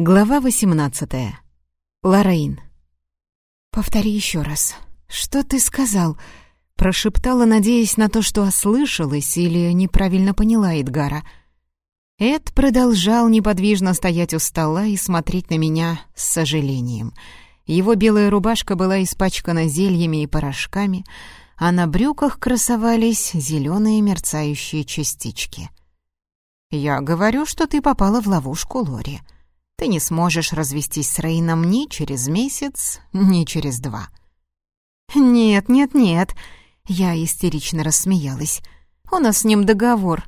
Глава 18. Лорейн. «Повтори еще раз. Что ты сказал?» Прошептала, надеясь на то, что ослышалась или неправильно поняла Эдгара. Эд продолжал неподвижно стоять у стола и смотреть на меня с сожалением. Его белая рубашка была испачкана зельями и порошками, а на брюках красовались зеленые мерцающие частички. «Я говорю, что ты попала в ловушку, Лори», ты не сможешь развестись с Рейном ни через месяц, ни через два». «Нет, нет, нет», — я истерично рассмеялась. «У нас с ним договор.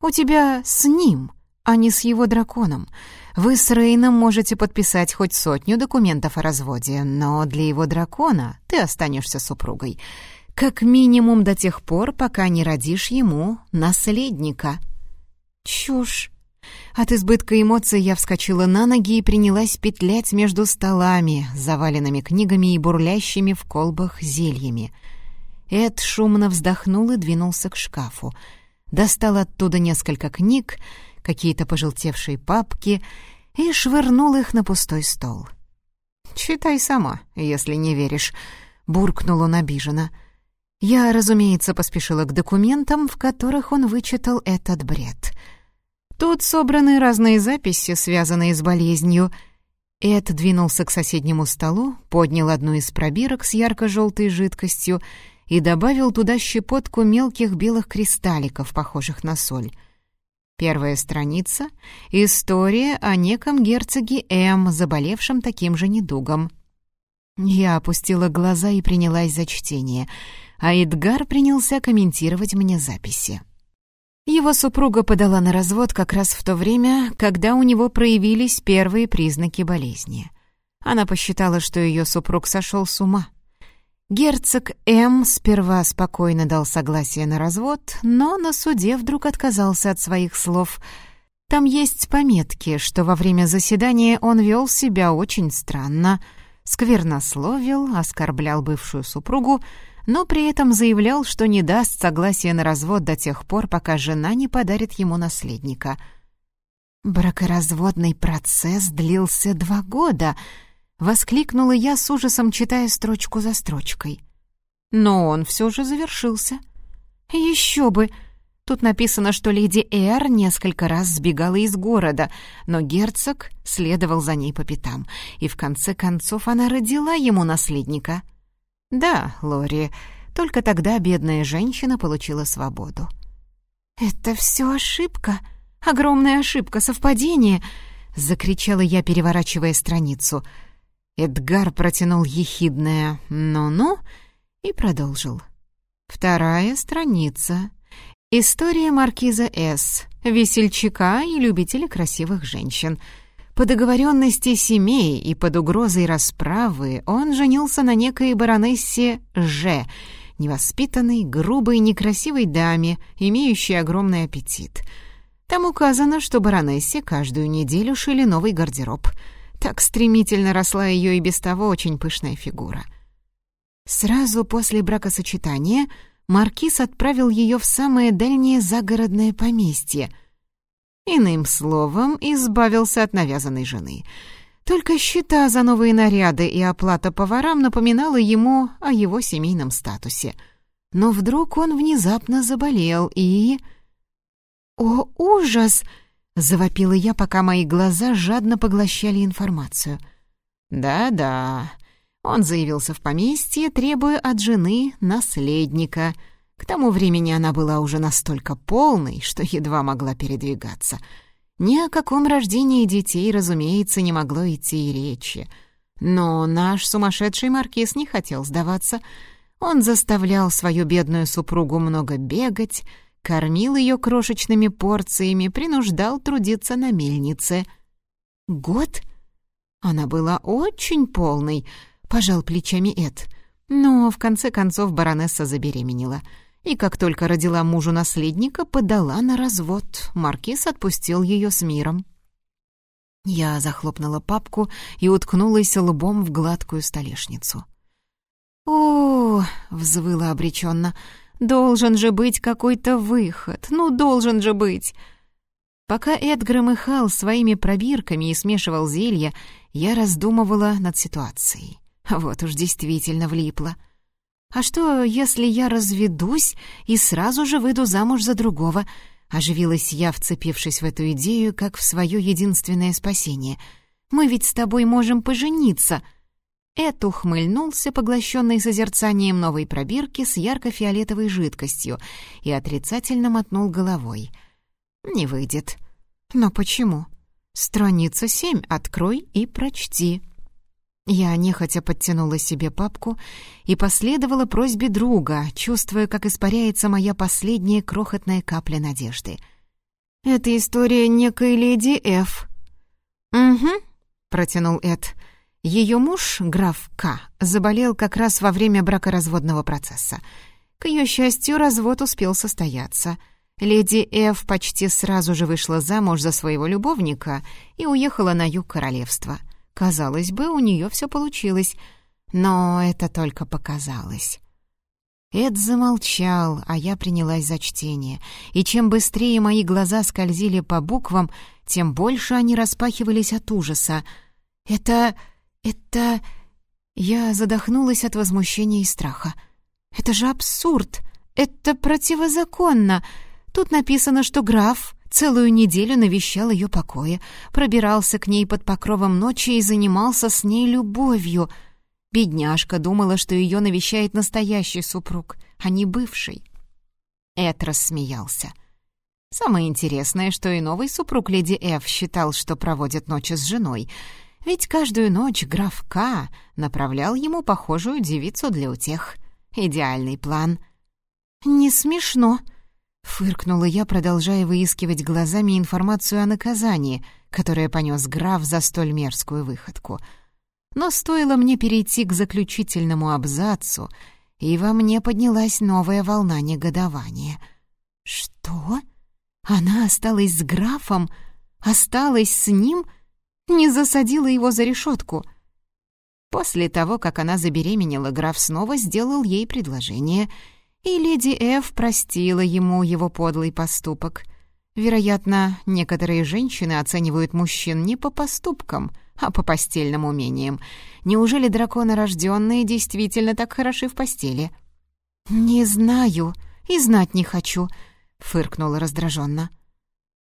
У тебя с ним, а не с его драконом. Вы с Рейном можете подписать хоть сотню документов о разводе, но для его дракона ты останешься супругой. Как минимум до тех пор, пока не родишь ему наследника». «Чушь!» От избытка эмоций я вскочила на ноги и принялась петлять между столами, заваленными книгами и бурлящими в колбах зельями. Эд шумно вздохнул и двинулся к шкафу. Достал оттуда несколько книг, какие-то пожелтевшие папки и швырнул их на пустой стол. «Читай сама, если не веришь», — буркнул он обиженно. Я, разумеется, поспешила к документам, в которых он вычитал этот бред — Тут собраны разные записи, связанные с болезнью. Эд двинулся к соседнему столу, поднял одну из пробирок с ярко-желтой жидкостью и добавил туда щепотку мелких белых кристалликов, похожих на соль. Первая страница — история о неком герцоге М, заболевшем таким же недугом. Я опустила глаза и принялась за чтение, а Эдгар принялся комментировать мне записи. Его супруга подала на развод как раз в то время, когда у него проявились первые признаки болезни. Она посчитала, что ее супруг сошел с ума. Герцог М. сперва спокойно дал согласие на развод, но на суде вдруг отказался от своих слов. Там есть пометки, что во время заседания он вел себя очень странно, сквернословил, оскорблял бывшую супругу, но при этом заявлял, что не даст согласия на развод до тех пор, пока жена не подарит ему наследника. «Бракоразводный процесс длился два года», — воскликнула я с ужасом, читая строчку за строчкой. Но он все же завершился. «Еще бы!» Тут написано, что леди Эр несколько раз сбегала из города, но герцог следовал за ней по пятам, и в конце концов она родила ему наследника. «Да, Лори, только тогда бедная женщина получила свободу». «Это все ошибка, огромная ошибка, совпадение!» — закричала я, переворачивая страницу. Эдгар протянул ехидное «ну-ну» и продолжил. Вторая страница. История маркиза С., весельчака и любителя красивых женщин — по договоренности семей и под угрозой расправы он женился на некой баронессе Ж, невоспитанной, грубой, некрасивой даме, имеющей огромный аппетит. Там указано, что баронессе каждую неделю шили новый гардероб. Так стремительно росла ее и без того очень пышная фигура. Сразу после бракосочетания маркиз отправил ее в самое дальнее загородное поместье — Иным словом, избавился от навязанной жены. Только счета за новые наряды и оплата поварам напоминала ему о его семейном статусе. Но вдруг он внезапно заболел и... «О, ужас!» — завопила я, пока мои глаза жадно поглощали информацию. «Да-да», — он заявился в поместье, требуя от жены наследника — к тому времени она была уже настолько полной, что едва могла передвигаться. Ни о каком рождении детей, разумеется, не могло идти и речи. Но наш сумасшедший маркиз не хотел сдаваться. Он заставлял свою бедную супругу много бегать, кормил ее крошечными порциями, принуждал трудиться на мельнице. «Год?» Она была очень полной, — пожал плечами Эд. Но в конце концов баронесса забеременела — и как только родила мужу наследника, подала на развод. Маркиз отпустил ее с миром. Я захлопнула папку и уткнулась лбом в гладкую столешницу. «О!» — взвыла обреченно. «Должен же быть какой-то выход! Ну, должен же быть!» Пока Эд громыхал своими пробирками и смешивал зелья, я раздумывала над ситуацией. Вот уж действительно влипла. «А что, если я разведусь и сразу же выйду замуж за другого?» Оживилась я, вцепившись в эту идею, как в свое единственное спасение. «Мы ведь с тобой можем пожениться!» Эд ухмыльнулся, поглощенный созерцанием новой пробирки с ярко-фиолетовой жидкостью, и отрицательно мотнул головой. «Не выйдет». «Но почему?» «Страница семь открой и прочти». Я нехотя подтянула себе папку и последовала просьбе друга, чувствуя, как испаряется моя последняя крохотная капля надежды. «Это история некой леди Ф». «Угу», — протянул Эд. Ее муж, граф К, заболел как раз во время бракоразводного процесса. К ее счастью, развод успел состояться. Леди Ф почти сразу же вышла замуж за своего любовника и уехала на юг королевства — Казалось бы, у нее все получилось, но это только показалось. Эд замолчал, а я принялась за чтение, и чем быстрее мои глаза скользили по буквам, тем больше они распахивались от ужаса. «Это... это...» Я задохнулась от возмущения и страха. «Это же абсурд! Это противозаконно! Тут написано, что граф Целую неделю навещал ее покоя, пробирался к ней под покровом ночи и занимался с ней любовью. Бедняжка думала, что ее навещает настоящий супруг, а не бывший. Эд рассмеялся. Самое интересное, что и новый супруг леди Ф считал, что проводит ночи с женой, ведь каждую ночь граф К направлял ему похожую девицу для утех. Идеальный план. «Не смешно», Фыркнула я, продолжая выискивать глазами информацию о наказании, которое понес граф за столь мерзкую выходку. Но стоило мне перейти к заключительному абзацу, и во мне поднялась новая волна негодования. «Что? Она осталась с графом? Осталась с ним? Не засадила его за решетку?» После того, как она забеременела, граф снова сделал ей предложение — и леди Ф простила ему его подлый поступок. Вероятно, некоторые женщины оценивают мужчин не по поступкам, а по постельным умениям. Неужели драконы рожденные действительно так хороши в постели? «Не знаю и знать не хочу», — фыркнула раздраженно.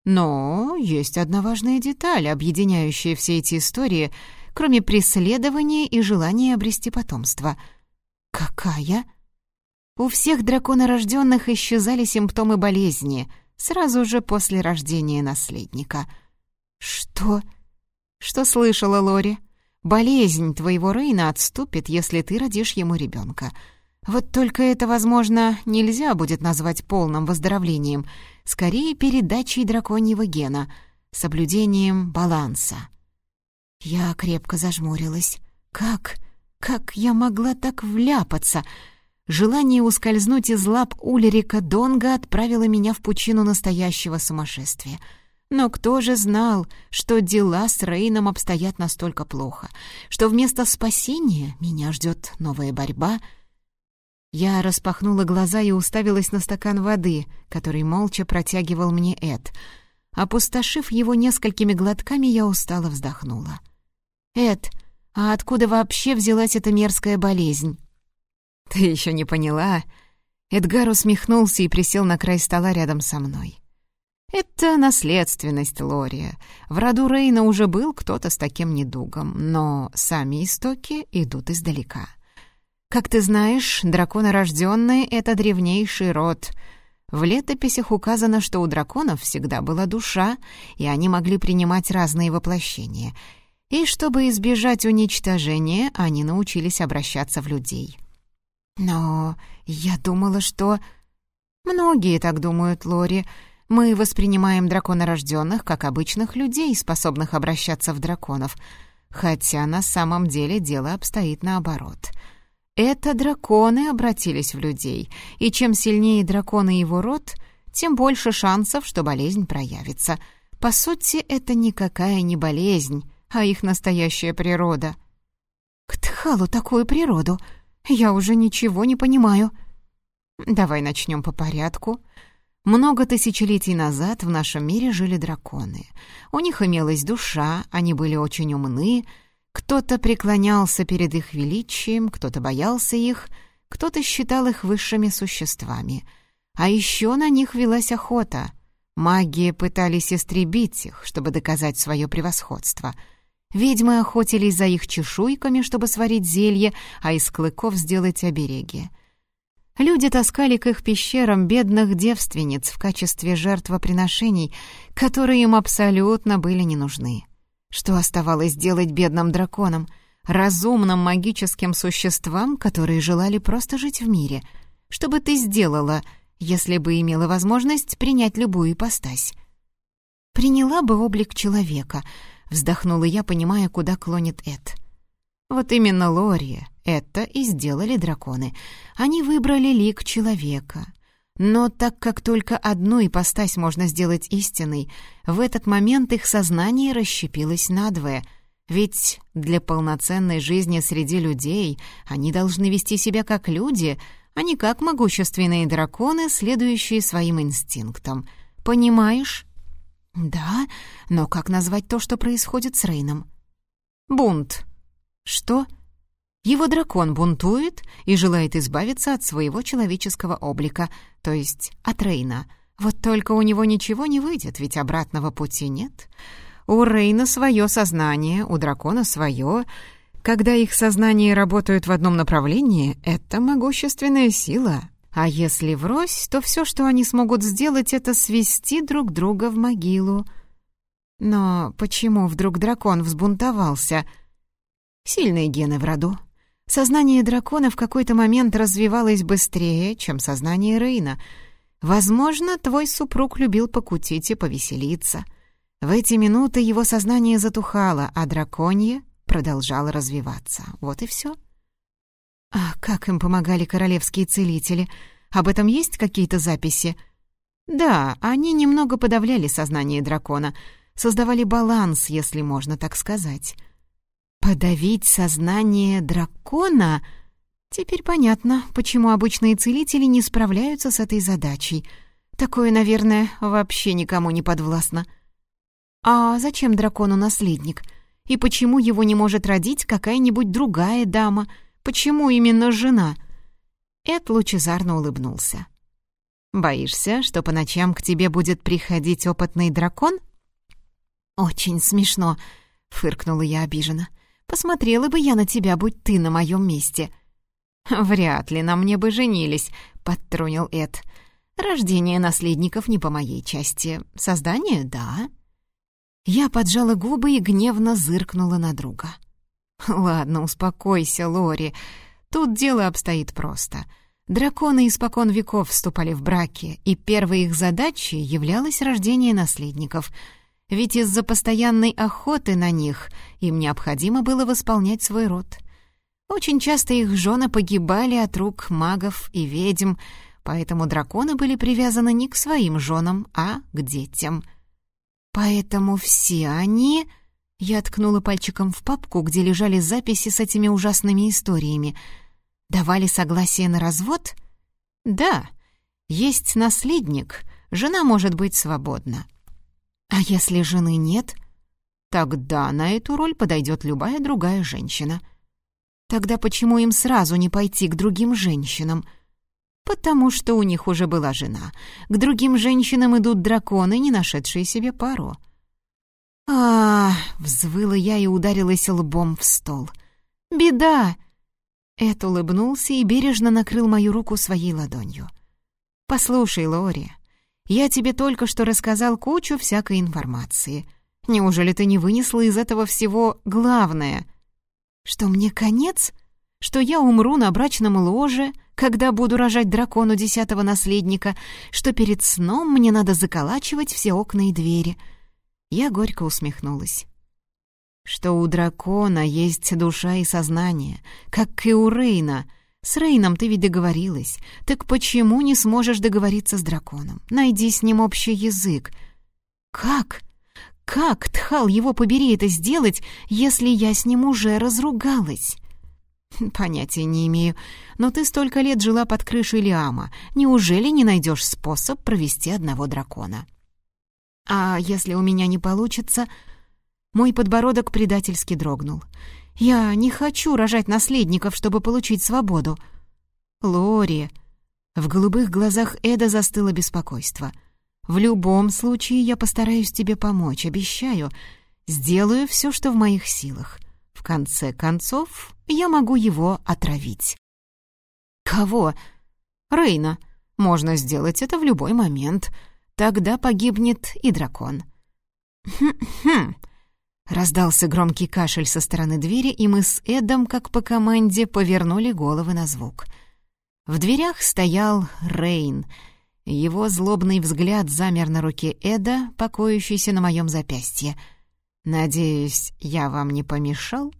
«Но есть одна важная деталь, объединяющая все эти истории, кроме преследования и желания обрести потомство». «Какая?» У всех драконорожденных исчезали симптомы болезни сразу же после рождения наследника. «Что?» «Что слышала Лори? Болезнь твоего Рейна отступит, если ты родишь ему ребенка. Вот только это, возможно, нельзя будет назвать полным выздоровлением, скорее передачей драконьего гена, соблюдением баланса». Я крепко зажмурилась. «Как? Как я могла так вляпаться?» Желание ускользнуть из лап Улерика Донга отправило меня в пучину настоящего сумасшествия. Но кто же знал, что дела с Рейном обстоят настолько плохо, что вместо спасения меня ждет новая борьба? Я распахнула глаза и уставилась на стакан воды, который молча протягивал мне Эд. Опустошив его несколькими глотками, я устало вздохнула. «Эд, а откуда вообще взялась эта мерзкая болезнь?» «Ты еще не поняла?» Эдгар усмехнулся и присел на край стола рядом со мной. «Это наследственность Лория. В роду Рейна уже был кто-то с таким недугом, но сами истоки идут издалека. Как ты знаешь, драконорожденные — это древнейший род. В летописях указано, что у драконов всегда была душа, и они могли принимать разные воплощения. И чтобы избежать уничтожения, они научились обращаться в людей». «Но я думала, что...» «Многие так думают, Лори. Мы воспринимаем драконорожденных как обычных людей, способных обращаться в драконов. Хотя на самом деле дело обстоит наоборот. Это драконы обратились в людей, и чем сильнее дракон и его род, тем больше шансов, что болезнь проявится. По сути, это никакая не болезнь, а их настоящая природа». «К Тхалу такую природу!» Я уже ничего не понимаю. Давай начнем по порядку. Много тысячелетий назад в нашем мире жили драконы. У них имелась душа, они были очень умны. Кто-то преклонялся перед их величием, кто-то боялся их, кто-то считал их высшими существами. А еще на них велась охота. Маги пытались истребить их, чтобы доказать свое превосходство — Ведьмы охотились за их чешуйками, чтобы сварить зелье, а из клыков сделать обереги. Люди таскали к их пещерам бедных девственниц в качестве жертвоприношений, которые им абсолютно были не нужны. Что оставалось делать бедным драконам, разумным магическим существам, которые желали просто жить в мире? Что бы ты сделала, если бы имела возможность принять любую ипостась? Приняла бы облик человека — Вздохнула я, понимая, куда клонит Эд. Вот именно Лори это и сделали драконы. Они выбрали лик человека. Но так как только одну ипостась можно сделать истиной, в этот момент их сознание расщепилось надвое. Ведь для полноценной жизни среди людей они должны вести себя как люди, а не как могущественные драконы, следующие своим инстинктам. Понимаешь? «Да, но как назвать то, что происходит с Рейном?» «Бунт». «Что?» «Его дракон бунтует и желает избавиться от своего человеческого облика, то есть от Рейна. Вот только у него ничего не выйдет, ведь обратного пути нет. У Рейна свое сознание, у дракона свое. Когда их сознания работают в одном направлении, это могущественная сила, а если врозь, то все, что они смогут сделать, это свести друг друга в могилу. Но почему вдруг дракон взбунтовался? Сильные гены в роду. Сознание дракона в какой-то момент развивалось быстрее, чем сознание Рейна. Возможно, твой супруг любил покутить и повеселиться. В эти минуты его сознание затухало, а драконье продолжало развиваться. Вот и все. — а как им помогали королевские целители? Об этом есть какие-то записи? Да, они немного подавляли сознание дракона, создавали баланс, если можно так сказать. Подавить сознание дракона? Теперь понятно, почему обычные целители не справляются с этой задачей. Такое, наверное, вообще никому не подвластно. А зачем дракону наследник? И почему его не может родить какая-нибудь другая дама — Почему именно жена?» Эд лучезарно улыбнулся. «Боишься, что по ночам к тебе будет приходить опытный дракон?» «Очень смешно», — фыркнула я обиженно. «Посмотрела бы я на тебя, будь ты на моем месте». «Вряд ли на мне бы женились», — подтрунил Эд. «Рождение наследников не по моей части. Создание — да». Я поджала губы и гневно зыркнула на друга. «Ладно, успокойся, Лори. Тут дело обстоит просто. Драконы испокон веков вступали в браки, и первой их задачей являлось рождение наследников. Ведь из-за постоянной охоты на них им необходимо было восполнять свой род. Очень часто их жены погибали от рук магов и ведьм, поэтому драконы были привязаны не к своим женам, а к детям. Поэтому все они я ткнула пальчиком в папку, где лежали записи с этими ужасными историями. Давали согласие на развод? Да. Есть наследник, жена может быть свободна. А если жены нет? Тогда на эту роль подойдет любая другая женщина. Тогда почему им сразу не пойти к другим женщинам? Потому что у них уже была жена. К другим женщинам идут драконы, не нашедшие себе пару а, взвыла я и ударилась лбом в стол. «Беда!» Эд улыбнулся и бережно накрыл мою руку своей ладонью. «Послушай, Лори, я тебе только что рассказал кучу всякой информации. Неужели ты не вынесла из этого всего главное? Что мне конец? Что я умру на брачном ложе, когда буду рожать дракону десятого наследника, что перед сном мне надо заколачивать все окна и двери — я горько усмехнулась. Что у дракона есть душа и сознание, как и у Рейна. С Рейном ты ведь договорилась. Так почему не сможешь договориться с драконом? Найди с ним общий язык. Как? Как, Тхал, его побери это сделать, если я с ним уже разругалась? Понятия не имею. Но ты столько лет жила под крышей Лиама. Неужели не найдешь способ провести одного дракона? А если у меня не получится... Мой подбородок предательски дрогнул. Я не хочу рожать наследников, чтобы получить свободу. Лори... В голубых глазах Эда застыло беспокойство. «В любом случае я постараюсь тебе помочь, обещаю. Сделаю все, что в моих силах. В конце концов, я могу его отравить». «Кого?» «Рейна. Можно сделать это в любой момент. Тогда погибнет и дракон». «Хм-хм», Раздался громкий кашель со стороны двери, и мы с Эдом, как по команде, повернули головы на звук. В дверях стоял Рейн. Его злобный взгляд замер на руке Эда, покоящейся на моем запястье. «Надеюсь, я вам не помешал?»